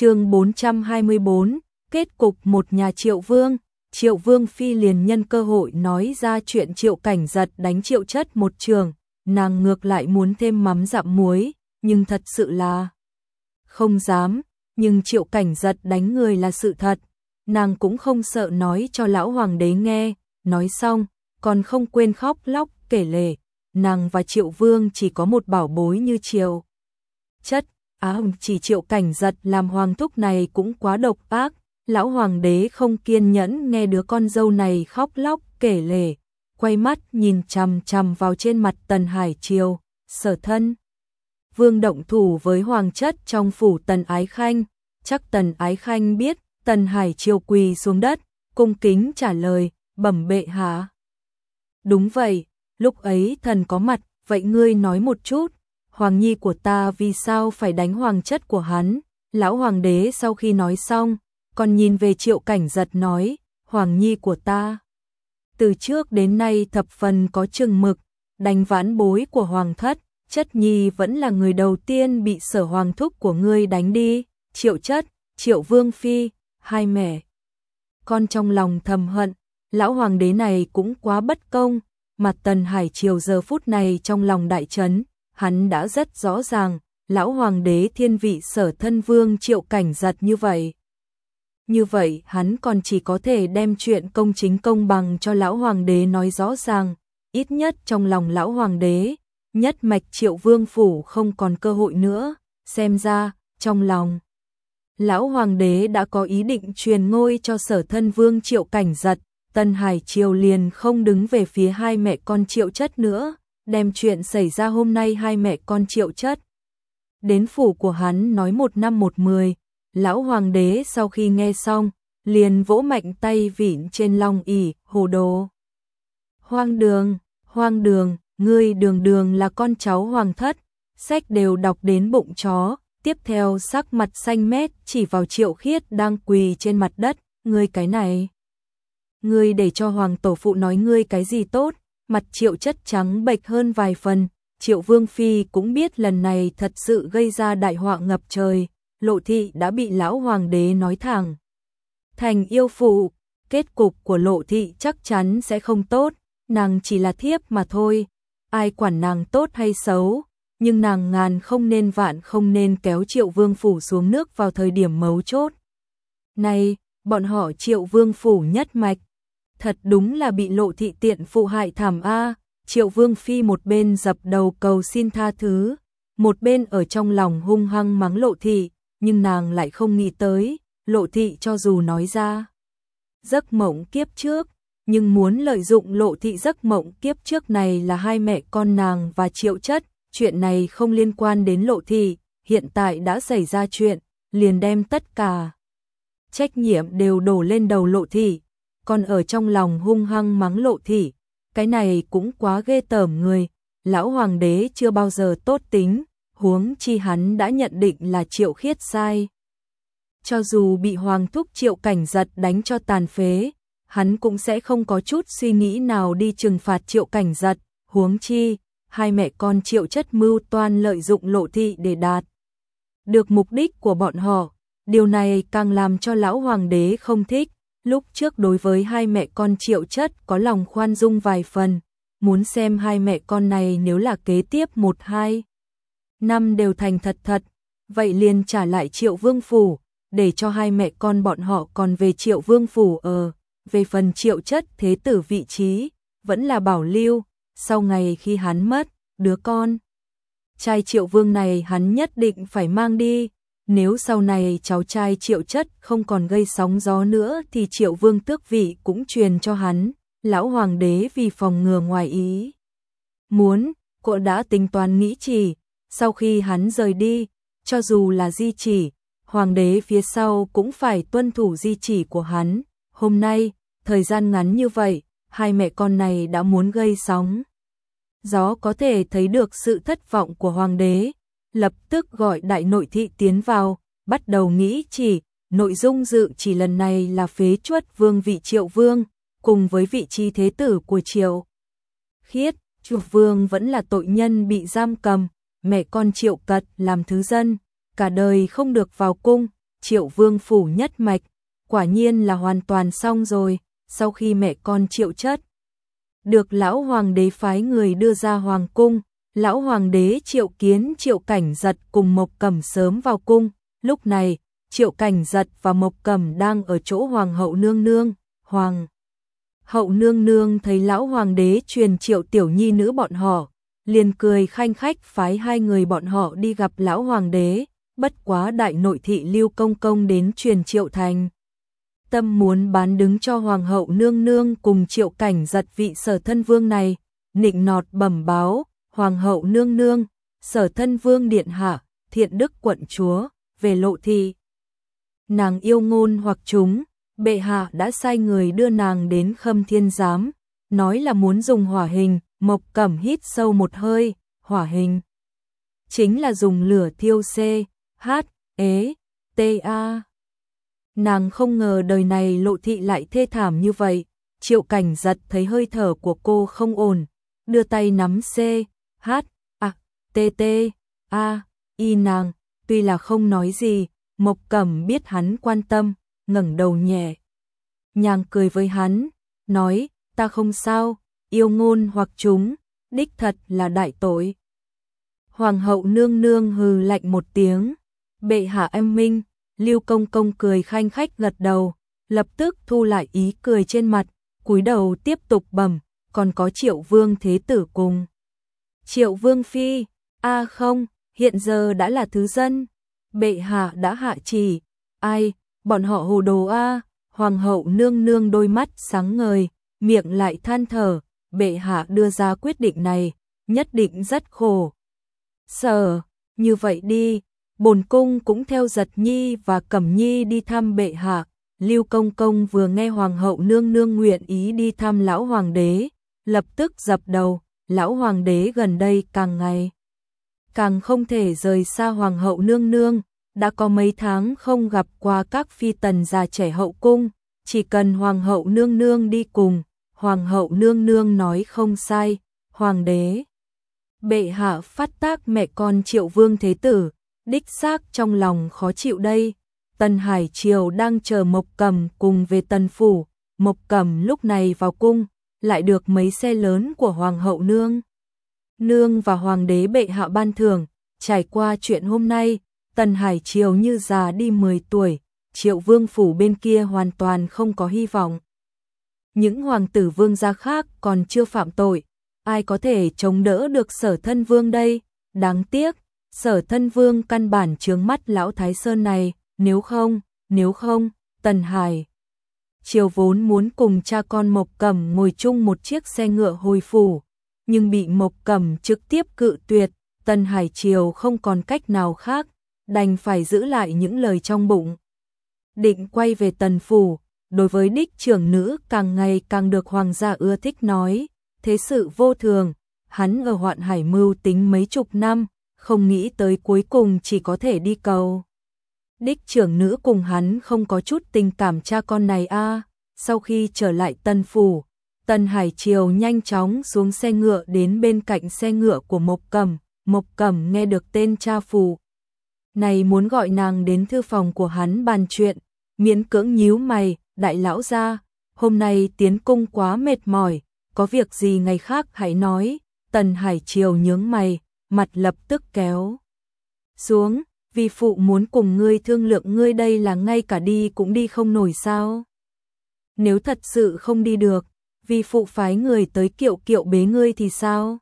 chương 424, kết cục một nhà triệu vương, triệu vương phi liền nhân cơ hội nói ra chuyện triệu cảnh giật đánh triệu chất một trường, nàng ngược lại muốn thêm mắm dặm muối, nhưng thật sự là không dám, nhưng triệu cảnh giật đánh người là sự thật, nàng cũng không sợ nói cho lão hoàng đế nghe, nói xong, còn không quên khóc lóc kể lể, nàng và triệu vương chỉ có một bảo bối như triệu. Chất, À, á chỉ triệu cảnh giật làm hoàng thúc này cũng quá độc ác, lão hoàng đế không kiên nhẫn nghe đứa con dâu này khóc lóc kể lể, quay mắt nhìn chằm chằm vào trên mặt Tần Hải Triều, sở thân. Vương động thủ với hoàng chất trong phủ Tần Ái Khanh, chắc Tần Ái Khanh biết, Tần Hải Triều quỳ xuống đất, cung kính trả lời, bẩm bệ hạ. Đúng vậy, lúc ấy thần có mặt, vậy ngươi nói một chút, hoàng nhi của ta vì sao phải đánh hoàng chất của hắn? Lão hoàng đế sau khi nói xong, còn nhìn về triệu cảnh giật nói, hoàng nhi của ta. Từ trước đến nay thập phần có chừng mực, đánh vãn bối của hoàng thất, chất nhi vẫn là người đầu tiên bị sở hoàng thúc của ngươi đánh đi, triệu chất, triệu vương phi, hai mẹ. Con trong lòng thầm hận, lão hoàng đế này cũng quá bất công, mặt tần hải triều giờ phút này trong lòng đại chấn, hắn đã rất rõ ràng, lão hoàng đế thiên vị sở thân vương triệu cảnh giật như vậy. Như vậy hắn còn chỉ có thể đem chuyện công chính công bằng cho lão hoàng đế nói rõ ràng, ít nhất trong lòng lão hoàng đế, nhất mạch triệu vương phủ không còn cơ hội nữa, xem ra, trong lòng. Lão hoàng đế đã có ý định truyền ngôi cho sở thân vương triệu cảnh giật, Tân Hải Triều liền không đứng về phía hai mẹ con triệu chất nữa, đem chuyện xảy ra hôm nay hai mẹ con triệu chất. Đến phủ của hắn nói một năm một mười, lão hoàng đế sau khi nghe xong, liền vỗ mạnh tay vịn trên long ỉ, hồ đồ. Hoang đường, hoang đường, ngươi đường đường là con cháu hoàng thất, sách đều đọc đến bụng chó, tiếp theo sắc mặt xanh mét chỉ vào triệu khiết đang quỳ trên mặt đất, ngươi cái này. Ngươi để cho hoàng tổ phụ nói ngươi cái gì tốt, mặt triệu chất trắng bệch hơn vài phần, triệu vương phi cũng biết lần này thật sự gây ra đại họa ngập trời, lộ thị đã bị lão hoàng đế nói thẳng. Thành yêu phụ, kết cục của lộ thị chắc chắn sẽ không tốt, nàng chỉ là thiếp mà thôi, ai quản nàng tốt hay xấu, nhưng nàng ngàn không nên vạn không nên kéo triệu vương phủ xuống nước vào thời điểm mấu chốt. Này, bọn họ triệu vương phủ nhất mạch, thật đúng là bị lộ thị tiện phụ hại thảm A, triệu vương phi một bên dập đầu cầu xin tha thứ, một bên ở trong lòng hung hăng mắng lộ thị, nhưng nàng lại không nghĩ tới, lộ thị cho dù nói ra. Giấc mộng kiếp trước, nhưng muốn lợi dụng lộ thị giấc mộng kiếp trước này là hai mẹ con nàng và triệu chất, chuyện này không liên quan đến lộ thị, hiện tại đã xảy ra chuyện, liền đem tất cả. Trách nhiệm đều đổ lên đầu lộ thị, còn ở trong lòng hung hăng mắng lộ thị, cái này cũng quá ghê tởm người, lão hoàng đế chưa bao giờ tốt tính, huống chi hắn đã nhận định là triệu khiết sai. Cho dù bị hoàng thúc triệu cảnh giật đánh cho tàn phế, hắn cũng sẽ không có chút suy nghĩ nào đi trừng phạt triệu cảnh giật, huống chi, hai mẹ con triệu chất mưu toan lợi dụng lộ thị để đạt. Được mục đích của bọn họ, điều này càng làm cho lão hoàng đế không thích, lúc trước đối với hai mẹ con triệu chất có lòng khoan dung vài phần, muốn xem hai mẹ con này nếu là kế tiếp một hai năm đều thành thật thật, vậy liền trả lại triệu vương phủ, để cho hai mẹ con bọn họ còn về triệu vương phủ ở, về phần triệu chất thế tử vị trí, vẫn là bảo lưu, sau ngày khi hắn mất, đứa con. Trai triệu vương này hắn nhất định phải mang đi, nếu sau này cháu trai triệu chất không còn gây sóng gió nữa thì triệu vương tước vị cũng truyền cho hắn, lão hoàng đế vì phòng ngừa ngoài ý. Muốn, cô đã tính toán nghĩ chỉ, sau khi hắn rời đi, cho dù là di chỉ, hoàng đế phía sau cũng phải tuân thủ di chỉ của hắn. Hôm nay, thời gian ngắn như vậy, hai mẹ con này đã muốn gây sóng. Gió có thể thấy được sự thất vọng của hoàng đế, lập tức gọi đại nội thị tiến vào, bắt đầu nghĩ chỉ, nội dung dự chỉ lần này là phế chuất vương vị triệu vương, cùng với vị trí thế tử của triệu. Khiết, chuộc vương vẫn là tội nhân bị giam cầm, mẹ con triệu cật làm thứ dân, cả đời không được vào cung, triệu vương phủ nhất mạch, quả nhiên là hoàn toàn xong rồi, sau khi mẹ con triệu chất. Được lão hoàng đế phái người đưa ra hoàng cung, lão hoàng đế triệu kiến triệu cảnh giật cùng Mộc Cẩm sớm vào cung, lúc này, triệu cảnh giật và Mộc Cẩm đang ở chỗ hoàng hậu nương nương, hoàng. Hậu nương nương thấy lão hoàng đế truyền triệu tiểu nhi nữ bọn họ, liền cười khanh khách phái hai người bọn họ đi gặp lão hoàng đế, bất quá đại nội thị lưu công công đến truyền triệu thành. Tâm muốn bán đứng cho hoàng hậu nương nương cùng triệu cảnh giật vị sở thân vương này, nịnh nọt bẩm báo, hoàng hậu nương nương, sở thân vương điện hạ, thiện đức quận chúa, về lộ thị. Nàng yêu ngôn hoặc chúng, bệ hạ đã sai người đưa nàng đến khâm thiên giám, nói là muốn dùng hỏa hình, mộc cẩm hít sâu một hơi, hỏa hình. Chính là dùng lửa thiêu C, H, ế, T, A. Nàng không ngờ đời này lộ thị lại thê thảm như vậy, triệu cảnh giật thấy hơi thở của cô không ổn, đưa tay nắm C, H, A, T, T, A, Y nàng, tuy là không nói gì, Mộc Cẩm biết hắn quan tâm, ngẩng đầu nhẹ. Nhàng cười với hắn, nói, ta không sao, yêu ngôn hoặc chúng, đích thật là đại tội. Hoàng hậu nương nương hừ lạnh một tiếng, bệ hạ em minh, lưu công công cười khanh khách gật đầu, lập tức thu lại ý cười trên mặt, cúi đầu tiếp tục bẩm, còn có triệu vương thế tử cùng. Triệu vương phi, a không, hiện giờ đã là thứ dân, bệ hạ đã hạ chỉ, ai, bọn họ hồ đồ a. Hoàng hậu nương nương đôi mắt sáng ngời, miệng lại than thở, bệ hạ đưa ra quyết định này, nhất định rất khổ. Sở, như vậy đi, bồn cung cũng theo giật nhi và cẩm nhi đi thăm bệ hạ. Lưu Công Công vừa nghe Hoàng hậu nương nương nguyện ý đi thăm lão hoàng đế, lập tức dập đầu, lão hoàng đế gần đây càng ngày càng không thể rời xa Hoàng hậu nương nương, đã có mấy tháng không gặp qua các phi tần già trẻ hậu cung, chỉ cần Hoàng hậu nương nương đi cùng, Hoàng hậu nương nương nói không sai, Hoàng đế. Bệ hạ phát tác mẹ con triệu vương thế tử, đích xác trong lòng khó chịu đây. Tần Hải Triều đang chờ Mộc Cầm cùng về Tần Phủ, Mộc Cầm lúc này vào cung, lại được mấy xe lớn của Hoàng hậu Nương. Nương và Hoàng đế bệ hạ ban thưởng, trải qua chuyện hôm nay, Tần Hải Triều như già đi 10 tuổi, Triệu Vương Phủ bên kia hoàn toàn không có hy vọng. Những hoàng tử vương gia khác còn chưa phạm tội, ai có thể chống đỡ được sở thân vương đây, đáng tiếc, sở thân vương căn bản trướng mắt lão Thái Sơn này, nếu không, nếu không, Tần Hải. Triều vốn muốn cùng cha con Mộc Cẩm ngồi chung một chiếc xe ngựa hồi phủ, nhưng bị Mộc Cẩm trực tiếp cự tuyệt, Tần Hải Triều không còn cách nào khác, đành phải giữ lại những lời trong bụng. Định quay về tần phủ, đối với đích trưởng nữ càng ngày càng được hoàng gia ưa thích nói, thế sự vô thường, hắn ở hoạn hải mưu tính mấy chục năm, không nghĩ tới cuối cùng chỉ có thể đi cầu. Đích trưởng nữ cùng hắn không có chút tình cảm cha con này a. Sau khi trở lại tân phủ, Tần Hải Triều nhanh chóng xuống xe ngựa đến bên cạnh xe ngựa của Mộc Cẩm, Mộc Cẩm nghe được tên cha phù, này muốn gọi nàng đến thư phòng của hắn bàn chuyện, miễn cưỡng nhíu mày, đại lão gia, hôm nay tiến cung quá mệt mỏi, có việc gì ngày khác hãy nói, tần hải triều nhướng mày, mặt lập tức kéo xuống, vì phụ muốn cùng ngươi thương lượng ngươi đây là ngay cả đi cũng đi không nổi sao. Nếu thật sự không đi được, vì phụ phái người tới kiệu kiệu bế ngươi thì sao?